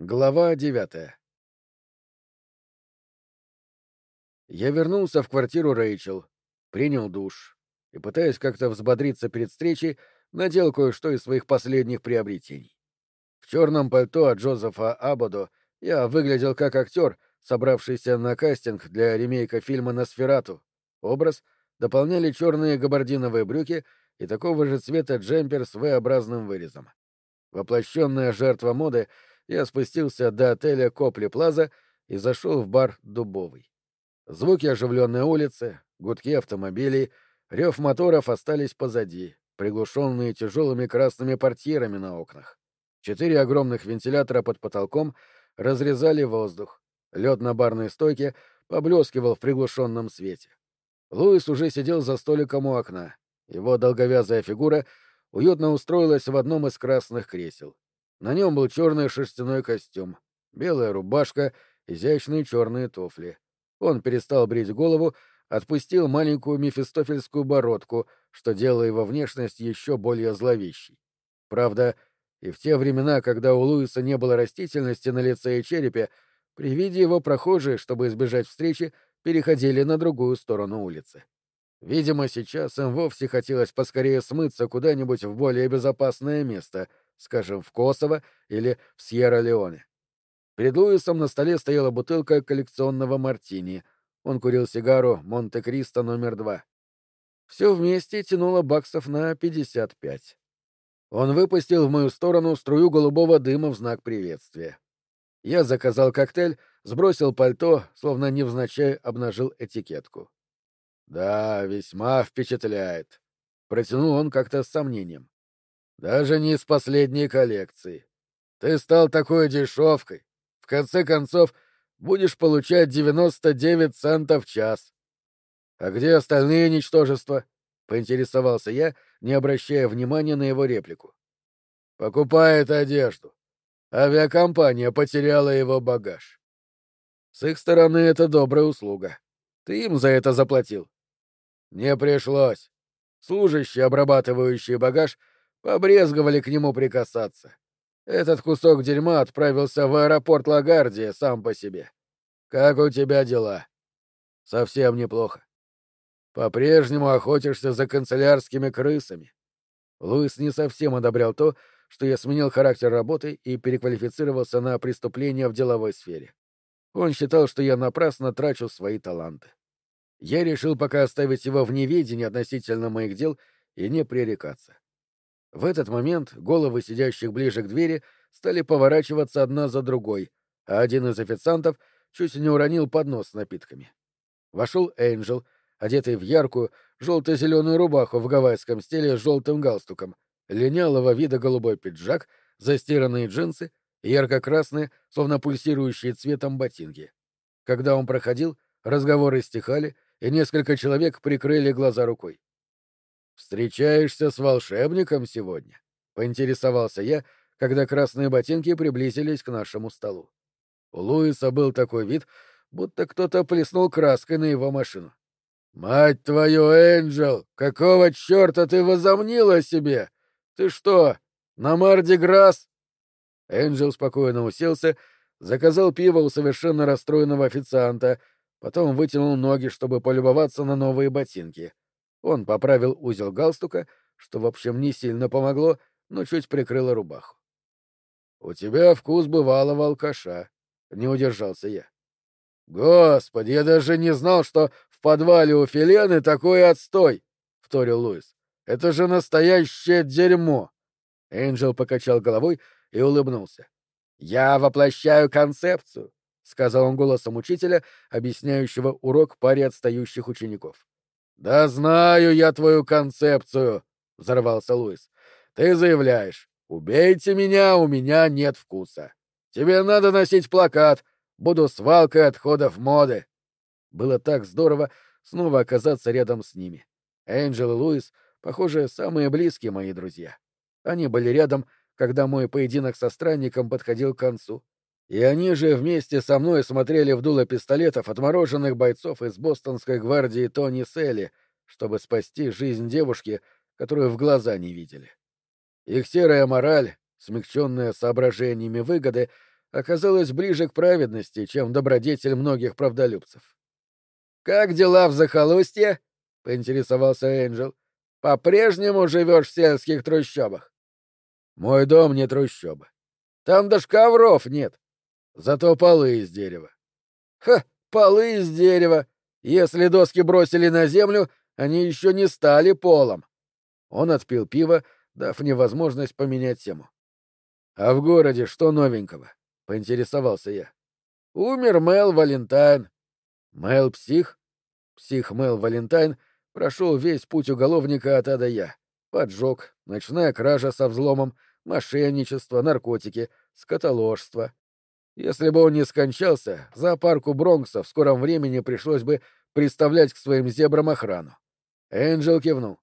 Глава девятая Я вернулся в квартиру Рэйчел, принял душ и, пытаясь как-то взбодриться перед встречей, надел кое-что из своих последних приобретений. В черном пальто от Джозефа Абадо я выглядел как актер, собравшийся на кастинг для ремейка фильма «Носферату». Образ дополняли черные габардиновые брюки и такого же цвета джемпер с V-образным вырезом. Воплощенная жертва моды — я спустился до отеля Копли Плаза и зашел в бар «Дубовый». Звуки оживленной улицы, гудки автомобилей, рев моторов остались позади, приглушенные тяжелыми красными портьерами на окнах. Четыре огромных вентилятора под потолком разрезали воздух. Лед на барной стойке поблескивал в приглушенном свете. Луис уже сидел за столиком у окна. Его долговязая фигура уютно устроилась в одном из красных кресел. На нем был черный шерстяной костюм, белая рубашка, изящные черные туфли. Он перестал брить голову, отпустил маленькую мефистофельскую бородку, что делало его внешность еще более зловещей. Правда, и в те времена, когда у Луиса не было растительности на лице и черепе, при виде его прохожие, чтобы избежать встречи, переходили на другую сторону улицы. Видимо, сейчас им вовсе хотелось поскорее смыться куда-нибудь в более безопасное место — скажем, в Косово или в Сьерра-Леоне. Перед Луисом на столе стояла бутылка коллекционного мартини. Он курил сигару Монте-Кристо номер два. Все вместе тянуло баксов на 55. Он выпустил в мою сторону струю голубого дыма в знак приветствия. Я заказал коктейль, сбросил пальто, словно невзначай обнажил этикетку. «Да, весьма впечатляет», — протянул он как-то с сомнением. Даже не из последней коллекции. Ты стал такой дешевкой. В конце концов, будешь получать 99 центов в час. А где остальные ничтожества? Поинтересовался я, не обращая внимания на его реплику. Покупает одежду. Авиакомпания потеряла его багаж. С их стороны это добрая услуга. Ты им за это заплатил? Не пришлось. Служащие, обрабатывающие багаж, побрезговали к нему прикасаться. Этот кусок дерьма отправился в аэропорт Лагардия сам по себе. Как у тебя дела? Совсем неплохо. По-прежнему охотишься за канцелярскими крысами. Луис не совсем одобрял то, что я сменил характер работы и переквалифицировался на преступления в деловой сфере. Он считал, что я напрасно трачу свои таланты. Я решил пока оставить его в неведении относительно моих дел и не пререкаться. В этот момент головы сидящих ближе к двери стали поворачиваться одна за другой, а один из официантов чуть не уронил поднос с напитками. Вошел Энджел, одетый в яркую, желто-зеленую рубаху в гавайском стиле с желтым галстуком, линялого вида голубой пиджак, застиранные джинсы и ярко-красные, словно пульсирующие цветом ботинки. Когда он проходил, разговоры стихали, и несколько человек прикрыли глаза рукой. «Встречаешься с волшебником сегодня?» — поинтересовался я, когда красные ботинки приблизились к нашему столу. У Луиса был такой вид, будто кто-то плеснул краской на его машину. «Мать твою, Энджел! Какого черта ты возомнила себе? Ты что, на Марди-Грасс?» Энджел спокойно уселся, заказал пиво у совершенно расстроенного официанта, потом вытянул ноги, чтобы полюбоваться на новые ботинки — он поправил узел галстука, что, в общем, не сильно помогло, но чуть прикрыло рубаху. — У тебя вкус бывалого алкаша, — не удержался я. — Господи, я даже не знал, что в подвале у Филены такой отстой, — вторил Луис. — Это же настоящее дерьмо! Энджел покачал головой и улыбнулся. — Я воплощаю концепцию, — сказал он голосом учителя, объясняющего урок паре отстающих учеников. «Да знаю я твою концепцию», — взорвался Луис. «Ты заявляешь, убейте меня, у меня нет вкуса. Тебе надо носить плакат, буду свалкой отходов моды». Было так здорово снова оказаться рядом с ними. Энджел и Луис, похоже, самые близкие мои друзья. Они были рядом, когда мой поединок со странником подходил к концу. И они же вместе со мной смотрели в дуло пистолетов отмороженных бойцов из бостонской гвардии Тони Селли, чтобы спасти жизнь девушки, которую в глаза не видели. Их серая мораль, смягченная соображениями выгоды, оказалась ближе к праведности, чем добродетель многих правдолюбцев. «Как дела в захолустье?» — поинтересовался Энджел. «По-прежнему живешь в сельских трущобах?» «Мой дом не трущоба. Там даже ковров нет. Зато полы из дерева». «Ха, полы из дерева! Если доски бросили на землю, они еще не стали полом». Он отпил пиво, дав мне возможность поменять тему. «А в городе что новенького?» — поинтересовался я. «Умер Мэл Валентайн». «Мэл псих?» Псих Мэл Валентайн прошел весь путь уголовника от А до Я. Поджог, ночная кража со взломом, мошенничество, наркотики, скотоложство. Если бы он не скончался, зоопарку Бронкса в скором времени пришлось бы представлять к своим зебрам охрану. Энджел кивнул.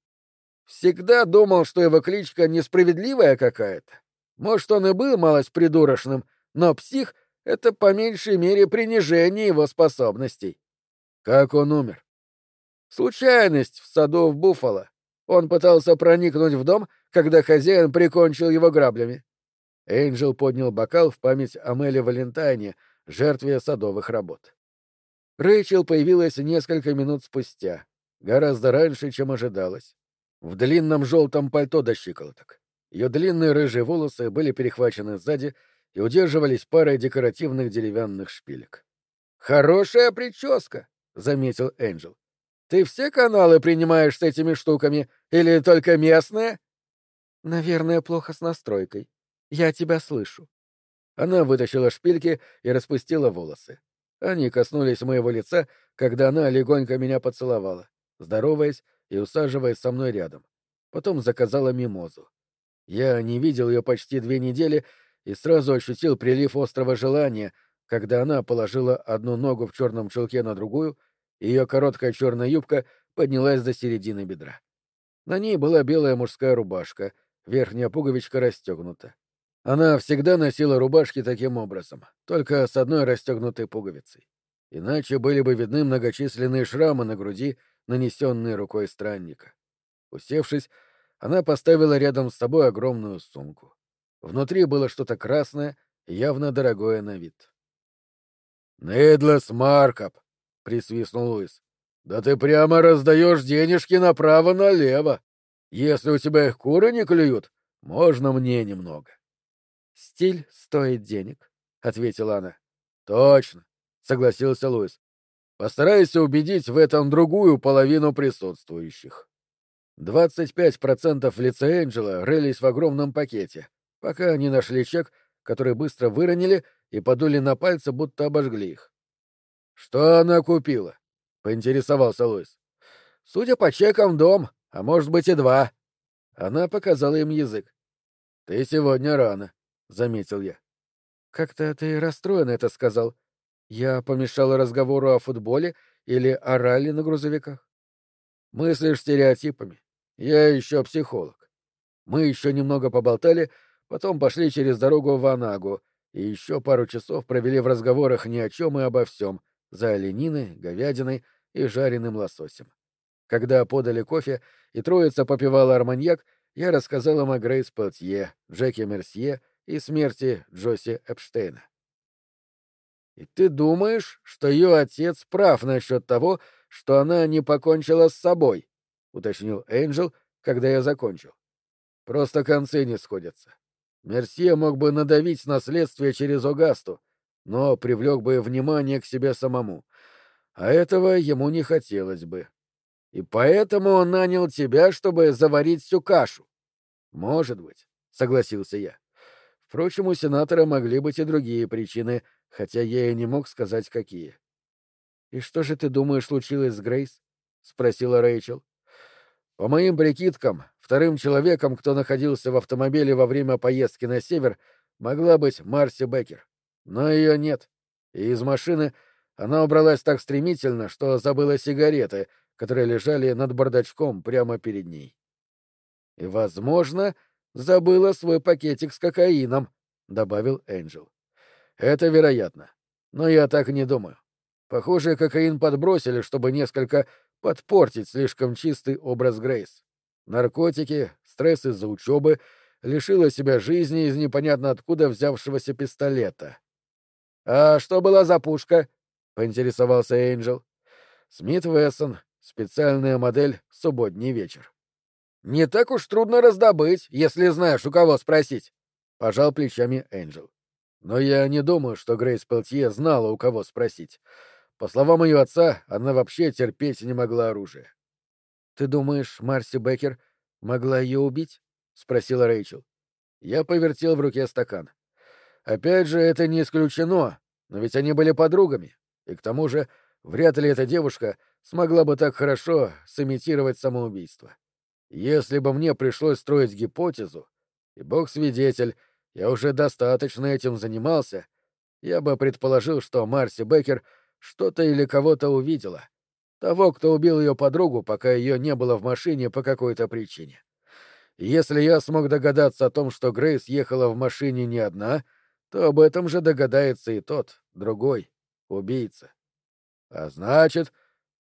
Всегда думал, что его кличка несправедливая какая-то. Может, он и был малость придурочным, но псих — это по меньшей мере принижение его способностей. Как он умер? Случайность в саду в Буффало. Он пытался проникнуть в дом, когда хозяин прикончил его граблями. Энджел поднял бокал в память о Мэле Валентайне, жертве садовых работ. Рэйчел появилась несколько минут спустя, гораздо раньше, чем ожидалось в длинном желтом пальто до щиколоток. Ее длинные рыжие волосы были перехвачены сзади и удерживались парой декоративных деревянных шпилек. «Хорошая прическа», — заметил Энджел. «Ты все каналы принимаешь с этими штуками или только местные?» «Наверное, плохо с настройкой. Я тебя слышу». Она вытащила шпильки и распустила волосы. Они коснулись моего лица, когда она легонько меня поцеловала, здороваясь и усаживаясь со мной рядом. Потом заказала мимозу. Я не видел ее почти две недели и сразу ощутил прилив острого желания, когда она положила одну ногу в черном чулке на другую, и ее короткая черная юбка поднялась до середины бедра. На ней была белая мужская рубашка, верхняя пуговичка расстегнута. Она всегда носила рубашки таким образом, только с одной расстегнутой пуговицей. Иначе были бы видны многочисленные шрамы на груди нанесенные рукой странника. Усевшись, она поставила рядом с собой огромную сумку. Внутри было что-то красное, явно дорогое на вид. «Нейдлес Маркоп!» — присвистнул Луис. «Да ты прямо раздаешь денежки направо-налево. Если у тебя их куры не клюют, можно мне немного». «Стиль стоит денег», — ответила она. «Точно», — согласился Луис. Постарайся убедить в этом другую половину присутствующих. 25% в лице Энджела рылись в огромном пакете, пока они нашли чек, который быстро выронили и подули на пальцы, будто обожгли их. «Что она купила?» — поинтересовался Луис. «Судя по чекам, дом, а может быть и два». Она показала им язык. «Ты сегодня рано», — заметил я. «Как-то ты расстроенно это сказал», я помешала разговору о футболе или о ралли на грузовиках? Мыслишь стереотипами. Я еще психолог. Мы еще немного поболтали, потом пошли через дорогу в Анагу и еще пару часов провели в разговорах ни о чем и обо всем, за олениной, говядиной и жареным лососем. Когда подали кофе и троица попивала арманьяк, я рассказал им о Грейс Пелтье, Джеке Мерсье и смерти Джоси Эпштейна. И ты думаешь, что ее отец прав насчет того, что она не покончила с собой? — уточнил Энджел, когда я закончил. Просто концы не сходятся. Мерсье мог бы надавить на следствие через Огасту, но привлек бы внимание к себе самому. А этого ему не хотелось бы. И поэтому он нанял тебя, чтобы заварить всю кашу. Может быть, — согласился я. Впрочем, у сенатора могли быть и другие причины, хотя я и не мог сказать, какие. «И что же ты думаешь случилось с Грейс?» — спросила Рэйчел. «По моим прикидкам, вторым человеком, кто находился в автомобиле во время поездки на север, могла быть Марси Беккер. Но ее нет. И из машины она убралась так стремительно, что забыла сигареты, которые лежали над бардачком прямо перед ней. И, возможно, забыла свой пакетик с кокаином», — добавил Энджел. Это вероятно. Но я так не думаю. Похоже, кокаин подбросили, чтобы несколько подпортить слишком чистый образ Грейс. Наркотики, стресс из-за учебы, лишила себя жизни из непонятно откуда взявшегося пистолета. «А что была за пушка?» — поинтересовался Эйнджел. «Смит Вессон. Специальная модель «Субботний вечер». «Не так уж трудно раздобыть, если знаешь, у кого спросить», — пожал плечами Энджел. Но я не думаю, что Грейс Пелтье знала, у кого спросить. По словам ее отца, она вообще терпеть не могла оружие. «Ты думаешь, Марси Беккер могла ее убить?» — спросила Рэйчел. Я повертел в руке стакан. Опять же, это не исключено, но ведь они были подругами. И к тому же, вряд ли эта девушка смогла бы так хорошо сымитировать самоубийство. Если бы мне пришлось строить гипотезу, и бог свидетель, я уже достаточно этим занимался, я бы предположил, что Марси Беккер что-то или кого-то увидела. Того, кто убил ее подругу, пока ее не было в машине по какой-то причине. Если я смог догадаться о том, что Грейс ехала в машине не одна, то об этом же догадается и тот, другой, убийца. А значит,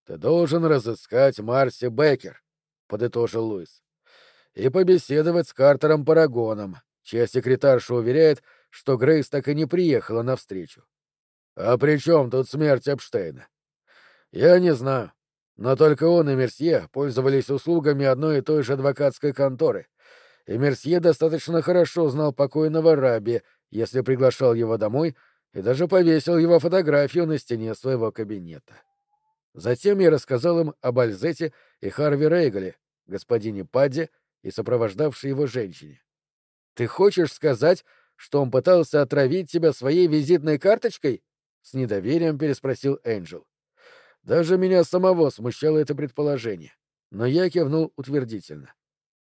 ты должен разыскать Марси Беккер, — подытожил Луис, — и побеседовать с Картером Парагоном, чья секретарша уверяет, что Грейс так и не приехала навстречу. А при чем тут смерть Эпштейна? Я не знаю. Но только он и Мерсье пользовались услугами одной и той же адвокатской конторы. И Мерсье достаточно хорошо знал покойного Раби, если приглашал его домой и даже повесил его фотографию на стене своего кабинета. Затем я рассказал им об Альзете и Харви Рейгале, господине Падде и сопровождавшей его женщине. «Ты хочешь сказать, что он пытался отравить тебя своей визитной карточкой?» — с недоверием переспросил Энджел. Даже меня самого смущало это предположение, но я кивнул утвердительно.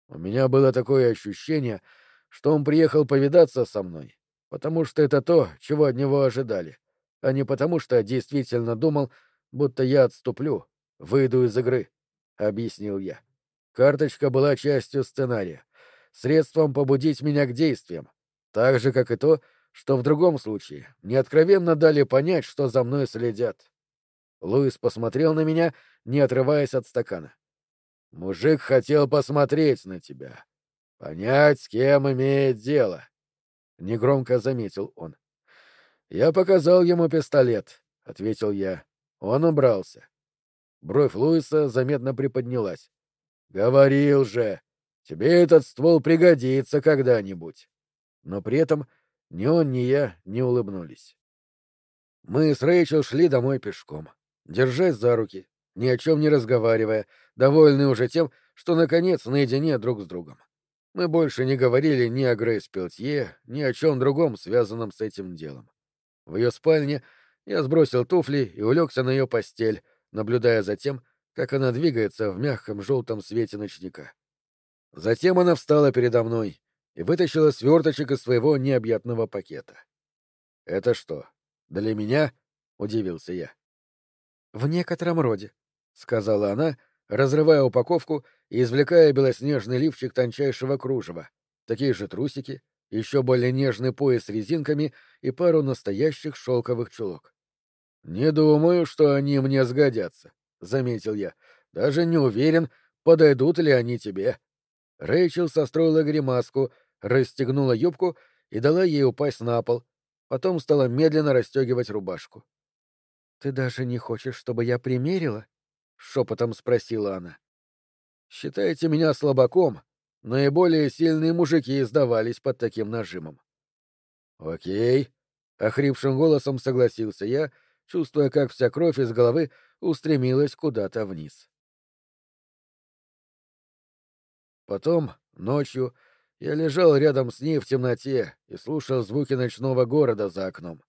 У меня было такое ощущение, что он приехал повидаться со мной, потому что это то, чего от него ожидали, а не потому что действительно думал, будто я отступлю, выйду из игры, — объяснил я. Карточка была частью сценария, средством побудить меня к действиям, так же, как и то, что в другом случае мне откровенно дали понять, что за мной следят. Луис посмотрел на меня, не отрываясь от стакана. «Мужик хотел посмотреть на тебя, понять, с кем имеет дело», — негромко заметил он. «Я показал ему пистолет», — ответил я. Он убрался. Бровь Луиса заметно приподнялась. «Говорил же, тебе этот ствол пригодится когда-нибудь». Но при этом ни он, ни я не улыбнулись. Мы с Рэйчел шли домой пешком, держась за руки, ни о чем не разговаривая, довольны уже тем, что, наконец, наедине друг с другом. Мы больше не говорили ни о Грейс Пелтье, ни о чем другом, связанном с этим делом. В ее спальне я сбросил туфли и улегся на ее постель, наблюдая за тем, как она двигается в мягком желтом свете ночника. Затем она встала передо мной и вытащила сверточек из своего необъятного пакета. «Это что, для меня?» — удивился я. «В некотором роде», — сказала она, разрывая упаковку и извлекая белоснежный лифчик тончайшего кружева, такие же трусики, еще более нежный пояс с резинками и пару настоящих шелковых чулок. «Не думаю, что они мне сгодятся», — заметил я. «Даже не уверен, подойдут ли они тебе». Рэйчел состроила гримаску, расстегнула юбку и дала ей упасть на пол, потом стала медленно расстегивать рубашку. «Ты даже не хочешь, чтобы я примерила?» — шепотом спросила она. «Считайте меня слабаком, Наиболее сильные мужики сдавались под таким нажимом. «Окей», — охрипшим голосом согласился я, чувствуя, как вся кровь из головы устремилась куда-то вниз. Потом, ночью, я лежал рядом с ней в темноте и слушал звуки ночного города за окном.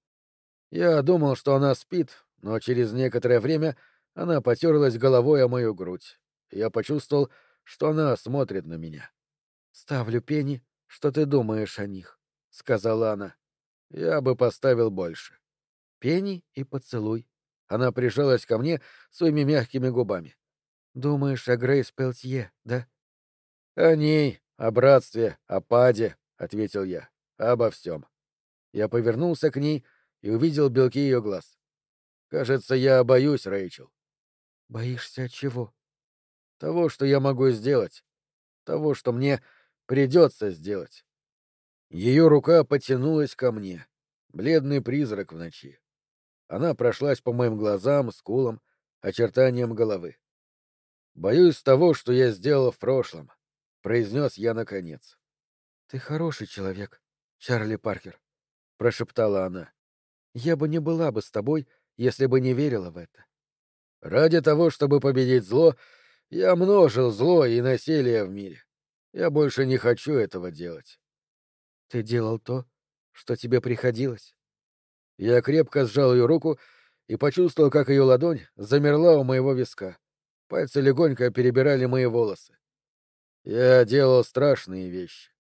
Я думал, что она спит, но через некоторое время она потерлась головой о мою грудь. Я почувствовал, что она смотрит на меня. «Ставлю пени, что ты думаешь о них», — сказала она. «Я бы поставил больше». «Пени и поцелуй». Она прижалась ко мне своими мягкими губами. «Думаешь о Грейс Пелтье, да?» «О ней, о братстве, о паде», — ответил я. «Обо всем». Я повернулся к ней и увидел белки ее глаз. «Кажется, я боюсь, Рэйчел». «Боишься чего?» «Того, что я могу сделать. Того, что мне Придется сделать. Ее рука потянулась ко мне. бледный призрак в ночи. Она прошлась по моим глазам, скулам, очертаниям головы. «Боюсь того, что я сделал в прошлом», — произнес я наконец. «Ты хороший человек, Чарли Паркер», — прошептала она. «Я бы не была бы с тобой, если бы не верила в это». «Ради того, чтобы победить зло, я множил зло и насилие в мире. Я больше не хочу этого делать». «Ты делал то, что тебе приходилось?» Я крепко сжал ее руку и почувствовал, как ее ладонь замерла у моего виска. Пальцы легонько перебирали мои волосы. Я делал страшные вещи.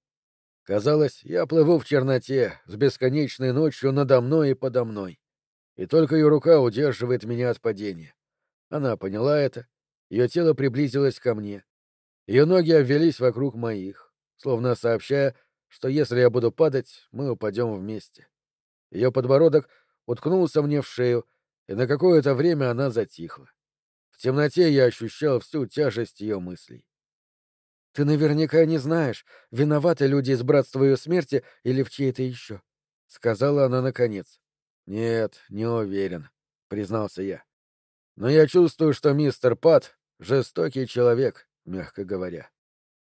Казалось, я плыву в черноте, с бесконечной ночью надо мной и подо мной. И только ее рука удерживает меня от падения. Она поняла это, ее тело приблизилось ко мне. Ее ноги обвелись вокруг моих, словно сообщая, что если я буду падать, мы упадем вместе. Ее подбородок уткнулся мне в шею, и на какое-то время она затихла. В темноте я ощущал всю тяжесть ее мыслей. Ты наверняка не знаешь, виноваты люди из братства ее смерти или в чьей-то еще, — сказала она наконец. — Нет, не уверен, — признался я. — Но я чувствую, что мистер Пат — жестокий человек, мягко говоря.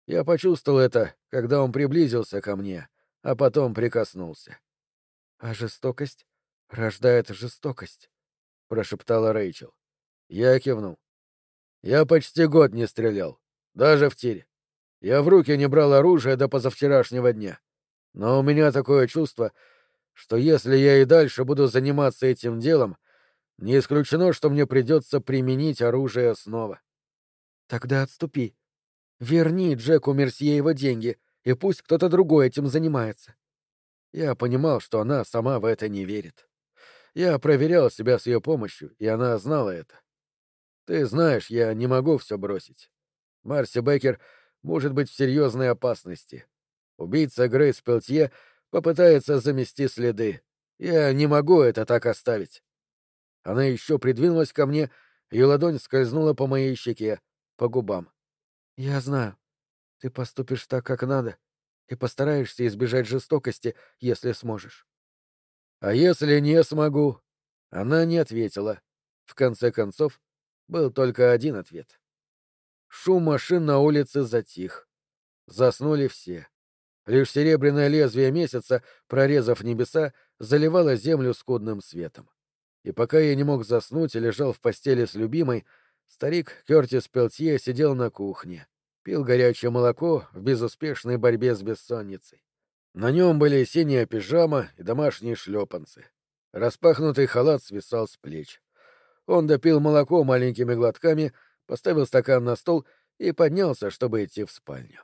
Я почувствовал это, когда он приблизился ко мне, а потом прикоснулся. — А жестокость рождает жестокость, — прошептала Рэйчел. Я кивнул. Я почти год не стрелял, даже в тире. Я в руки не брал оружие до позавчерашнего дня. Но у меня такое чувство, что если я и дальше буду заниматься этим делом, не исключено, что мне придется применить оружие снова. Тогда отступи. Верни Джеку Мерсье его деньги, и пусть кто-то другой этим занимается. Я понимал, что она сама в это не верит. Я проверял себя с ее помощью, и она знала это. Ты знаешь, я не могу все бросить. Марси Беккер может быть в серьезной опасности. Убийца Грейс Пелтье попытается замести следы. Я не могу это так оставить. Она еще придвинулась ко мне, ее ладонь скользнула по моей щеке, по губам. — Я знаю. Ты поступишь так, как надо, и постараешься избежать жестокости, если сможешь. — А если не смогу? Она не ответила. В конце концов, был только один ответ. Шум машин на улице затих. Заснули все. Лишь серебряное лезвие месяца, прорезав небеса, заливало землю скудным светом. И пока я не мог заснуть и лежал в постели с любимой, старик Кертис Пелтье сидел на кухне, пил горячее молоко в безуспешной борьбе с бессонницей. На нем были синяя пижама и домашние шлепанцы. Распахнутый халат свисал с плеч. Он допил молоко маленькими глотками — поставил стакан на стол и поднялся, чтобы идти в спальню.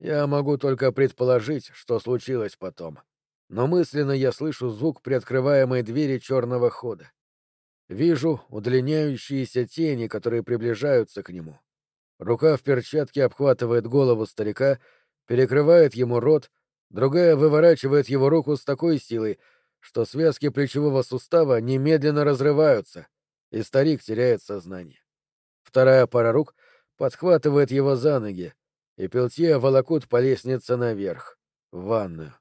Я могу только предположить, что случилось потом. Но мысленно я слышу звук приоткрываемой двери черного хода. Вижу удлиняющиеся тени, которые приближаются к нему. Рука в перчатке обхватывает голову старика, перекрывает ему рот, другая выворачивает его руку с такой силой, что связки плечевого сустава немедленно разрываются, и старик теряет сознание. Вторая пара рук подхватывает его за ноги, и Пелтье волокут по лестнице наверх, в ванную.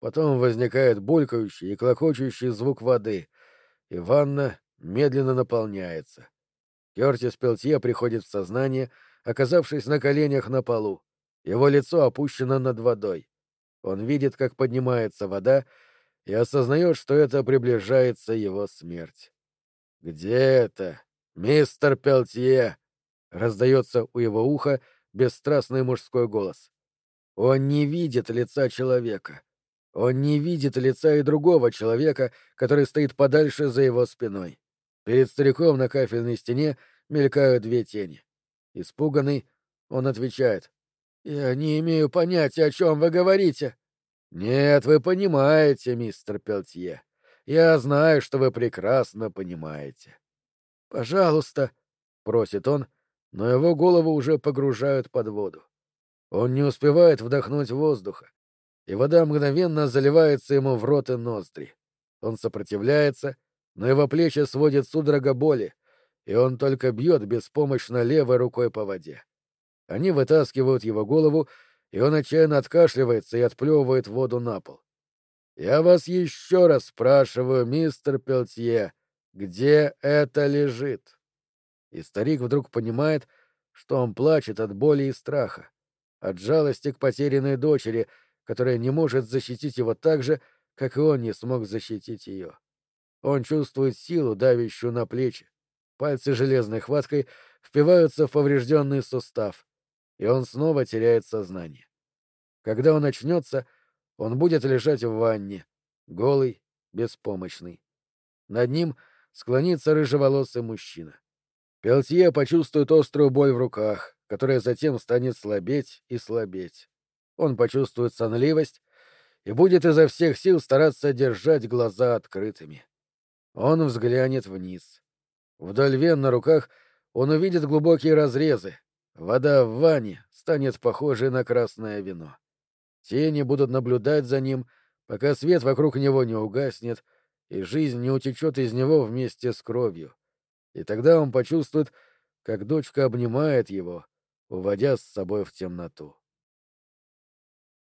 Потом возникает булькающий и клокочущий звук воды, и ванна медленно наполняется. Кертис Пелтье приходит в сознание, оказавшись на коленях на полу. Его лицо опущено над водой. Он видит, как поднимается вода, и осознает, что это приближается его смерть. Где это? «Мистер Пелтье!» — раздается у его уха бесстрастный мужской голос. Он не видит лица человека. Он не видит лица и другого человека, который стоит подальше за его спиной. Перед стариком на кафельной стене мелькают две тени. Испуганный, он отвечает. «Я не имею понятия, о чем вы говорите». «Нет, вы понимаете, мистер Пелтье. Я знаю, что вы прекрасно понимаете». «Пожалуйста», — просит он, но его голову уже погружают под воду. Он не успевает вдохнуть воздуха, и вода мгновенно заливается ему в рот и ноздри. Он сопротивляется, но его плечи сводит судорога боли, и он только бьет беспомощно левой рукой по воде. Они вытаскивают его голову, и он отчаянно откашливается и отплевывает воду на пол. Я вас еще раз спрашиваю, мистер Пелтье, где это лежит? И старик вдруг понимает, что он плачет от боли и страха, от жалости к потерянной дочери, которая не может защитить его так же, как и он не смог защитить ее. Он чувствует силу, давящую на плечи. Пальцы железной хваткой впиваются в поврежденный сустав, и он снова теряет сознание. Когда он очнется, он будет лежать в ванне, голый, беспомощный. Над ним склонится рыжеволосый мужчина. Пелтье почувствует острую боль в руках, которая затем станет слабеть и слабеть. Он почувствует сонливость и будет изо всех сил стараться держать глаза открытыми. Он взглянет вниз. Вдоль вен на руках он увидит глубокие разрезы. Вода в ванне станет похожей на красное вино. Тени будут наблюдать за ним, пока свет вокруг него не угаснет, и жизнь не утечет из него вместе с кровью. И тогда он почувствует, как дочка обнимает его, уводя с собой в темноту.